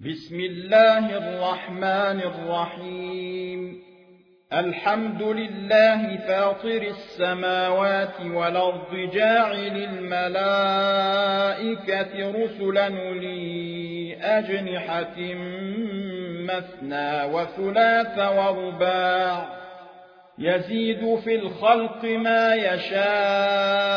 بسم الله الرحمن الرحيم. الحمد لله فاطر السماوات والأرض جاعل الملائكة رسلا لي أجنحة مثنى وثلاث ورباع. يزيد في الخلق ما يشاء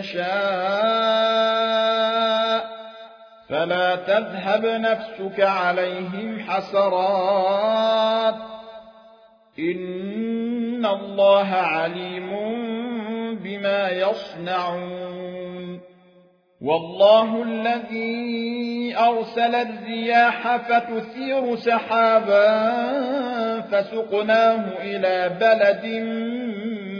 يشاء. فلا تذهب نفسك عليهم حسرات. إن الله عليم بما يصنعون. والله الذي أرسل الرياح فتثير سحابا فسقناه إلى بلد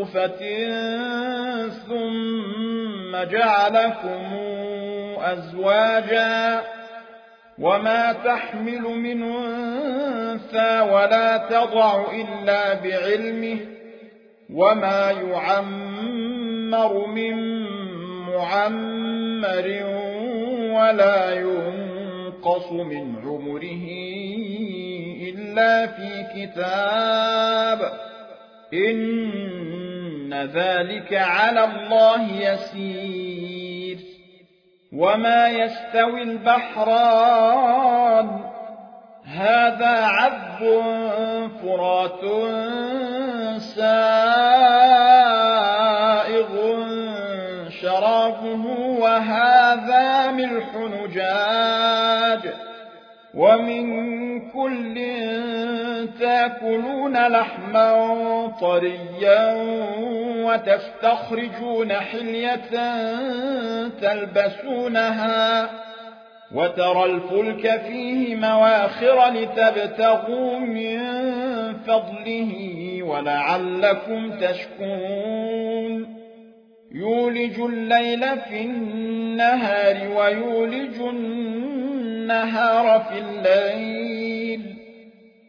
نطفة ثم جعلكم أزواجا وما تحمل من أنثى ولا تضع إلا بعلمه وما يعمر من معمر ولا ينقص من عمره إلا في كتاب ذلك على الله يسير وما يستوي البحران هذا عذب فرات سائغ شرابه وهذا ملح نجاج ومن كل تاكلون لحما طريا وتستخرجون حلية تلبسونها وترى الفلك فيه مواخر لتبتغوا من فضله ولعلكم تشكون يولج الليل في النهار ويولج النهار في الليل.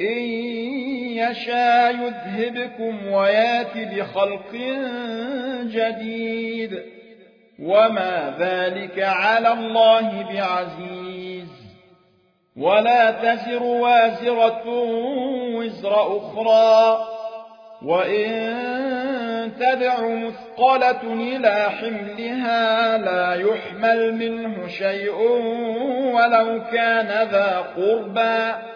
إن يشاء يذهبكم ويات بخلق جديد وما ذلك على الله بعزيز ولا تزر وازرة وزر أخرى وإن تدع مثقلة إلى حملها لا يحمل منه شيء ولو كان ذا قربى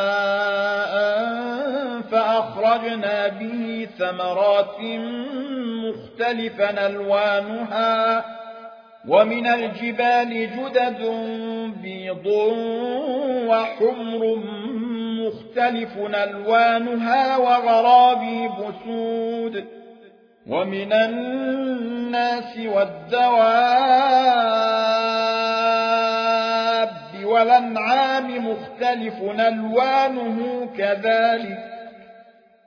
فأخرجنا به ثمرات مختلفا ألوانها ومن الجبال جدد بيض وحمر مختلف ألوانها وغرابي بسود ومن الناس والدواب والأنعام مختلف ألوانه كذلك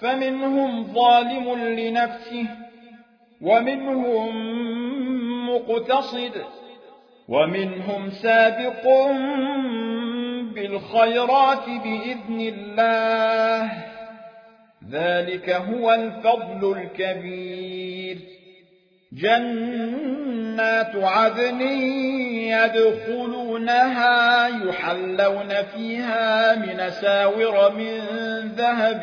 فمنهم ظالم لنفسه ومنهم مقتصد ومنهم سابق بالخيرات بإذن الله. ذلك هو الفضل الكبير. جنات عدن يدخلونها يحلون فيها من ساور من ذهب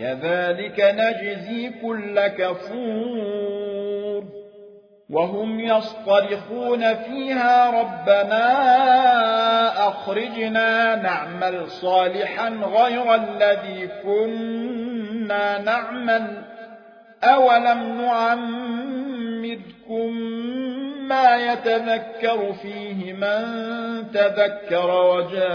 كذلك نجزي كل كفور. وهم يصطرخون فيها ربنا أخرجنا نعمل صالحا غير الذي كنا نعمل. أولم نعمركم ما يتذكر فيه من تذكر وجاءكم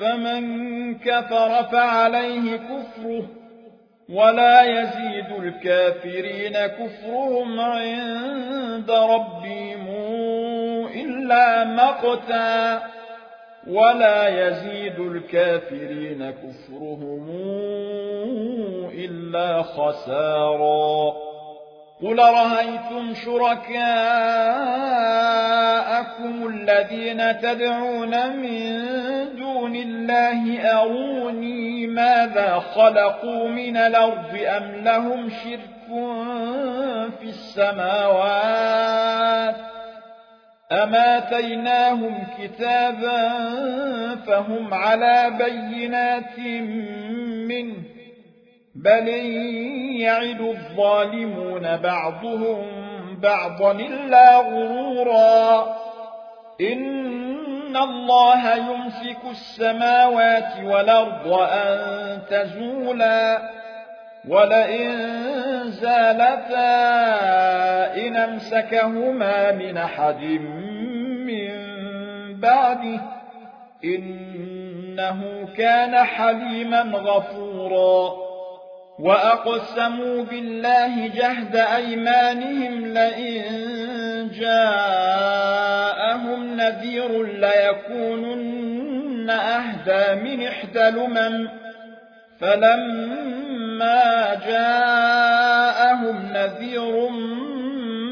فمن كفر فعليه كفره ولا يزيد الكافرين كفرهم عند ربهم إلا مقتا ولا يزيد الكافرين كفرهم إلا خسارا. قل رهيتم شركاءكم الذين تدعون من دون الله أروني ماذا خلقوا من الأرض أم لهم شرك في السماوات أما آتيناهم كتابا فهم على بينات منه بل يعد الظالمون بعضهم بعضا إلا غرورا الله يمسك السماوات والأرض أن تزولا ولئن زالتا إن امسكهما من أحد من بعده إنه كان حليما غفورا وأقسموا بالله جهد أيمانهم لئن جاءهم نذير ليكونن أهدى من إحدى الأمم فلما جاءهم نذير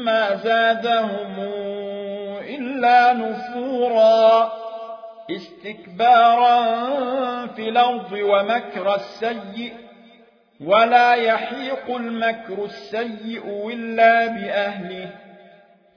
ما زادهم إلا نفورا. استكبارا في الأرض ومكر السيئ ولا يحيق المكر السيء إلا بأهله.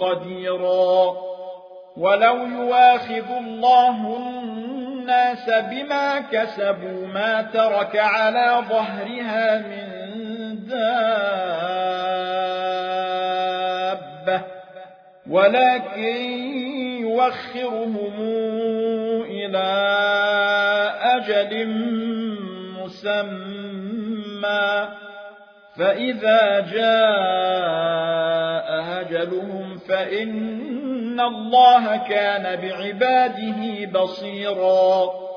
قديرا ولو يواخذ الله الناس بما كسبوا ما ترك على ظهرها من دابة ولكن يوخرهم إلى أجل مسمى فإذا جاء أجلهم فإن الله كان بعباده بصيراً.